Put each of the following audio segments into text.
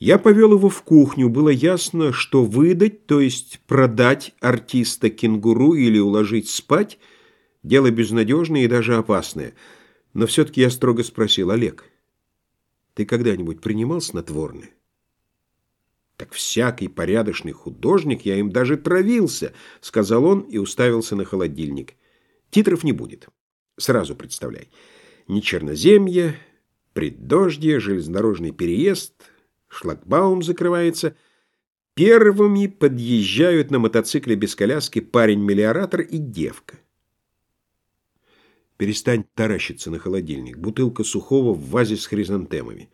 Я повел его в кухню. Было ясно, что выдать, то есть продать артиста кенгуру или уложить спать – дело безнадежное и даже опасное. Но все-таки я строго спросил, Олег, ты когда-нибудь принимал снотворное? Так всякий порядочный художник, я им даже травился, сказал он и уставился на холодильник. Титров не будет. Сразу представляй. Ни черноземья, преддождье, железнодорожный переезд – Шлагбаум закрывается. Первыми подъезжают на мотоцикле без коляски парень-мелиоратор и девка. Перестань таращиться на холодильник. Бутылка сухого в вазе с хризантемами.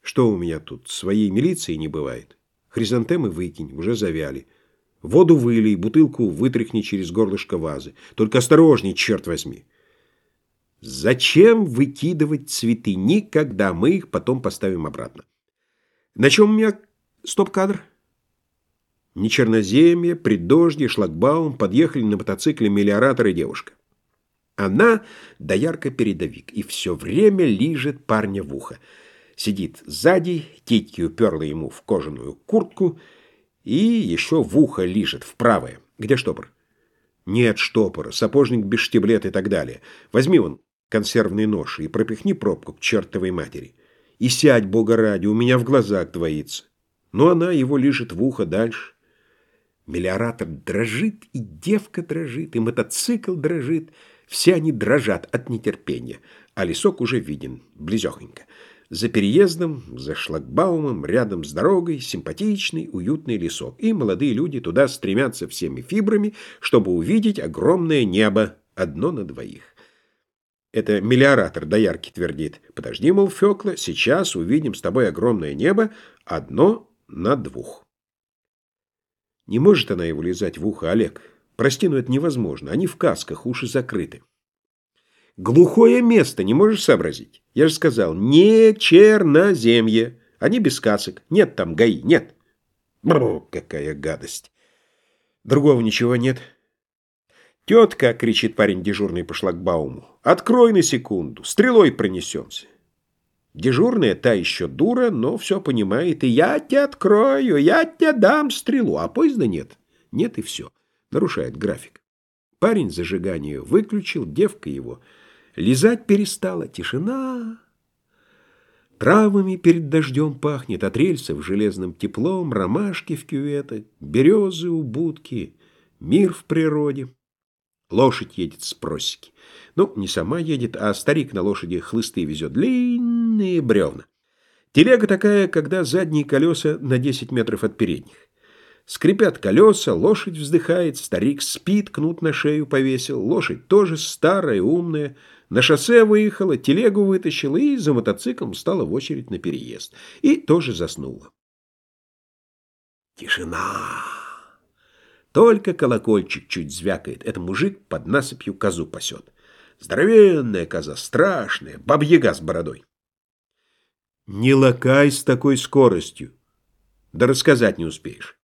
Что у меня тут, своей милиции не бывает? Хризантемы выкинь, уже завяли. Воду вылей, бутылку вытряхни через горлышко вазы. Только осторожней, черт возьми. Зачем выкидывать цветы? Никогда. Мы их потом поставим обратно. На чем у меня стоп-кадр? Не черноземье, преддождье, шлагбаум, подъехали на мотоцикле мелиоратор и девушка. Она доярка-передовик и все время лижет парня в ухо. Сидит сзади, титьки уперла ему в кожаную куртку и еще в ухо лижет, в правое. Где штопор? Нет штопора, сапожник без штиблет и так далее. Возьми вон консервный нож и пропихни пробку к чертовой матери. И сядь, бога ради, у меня в глазах двоится. Но она его лежит в ухо дальше. Мелиоратор дрожит, и девка дрожит, и мотоцикл дрожит. Все они дрожат от нетерпения, а лесок уже виден, близехонько. За переездом, за шлагбаумом, рядом с дорогой, симпатичный, уютный лесок. И молодые люди туда стремятся всеми фибрами, чтобы увидеть огромное небо, одно на двоих. Это мелиоратор доярки твердит. Подожди, мол, Фёкла, сейчас увидим с тобой огромное небо, одно на двух. Не может она его лизать в ухо, Олег. Прости, но это невозможно. Они в касках, уши закрыты. Глухое место, не можешь сообразить? Я же сказал, не черноземье. Они без касок. Нет там ГАИ, нет. Бррр, какая гадость. Другого ничего нет. «Тетка!» — кричит парень дежурный по шлагбауму. «Открой на секунду, стрелой пронесемся». Дежурная та еще дура, но все понимает. И я тебя открою, я тебе дам стрелу. А поезда нет. Нет и все. Нарушает график. Парень зажигание выключил, девка его. Лизать перестала. Тишина. Травами перед дождем пахнет, от рельсов железным теплом, ромашки в кюветах, березы у будки, мир в природе. Лошадь едет с просеки. Ну, не сама едет, а старик на лошади хлысты везет. Длинные бревна. Телега такая, когда задние колеса на 10 метров от передних. Скрипят колеса, лошадь вздыхает, старик спит, кнут на шею повесил. Лошадь тоже старая, умная. На шоссе выехала, телегу вытащила и за мотоциклом стала в очередь на переезд. И тоже заснула. Тишина. Только колокольчик чуть звякает. Это мужик под насыпью козу пасет. Здоровенная коза, страшная, бабьяга с бородой. Не лакай с такой скоростью. Да рассказать не успеешь.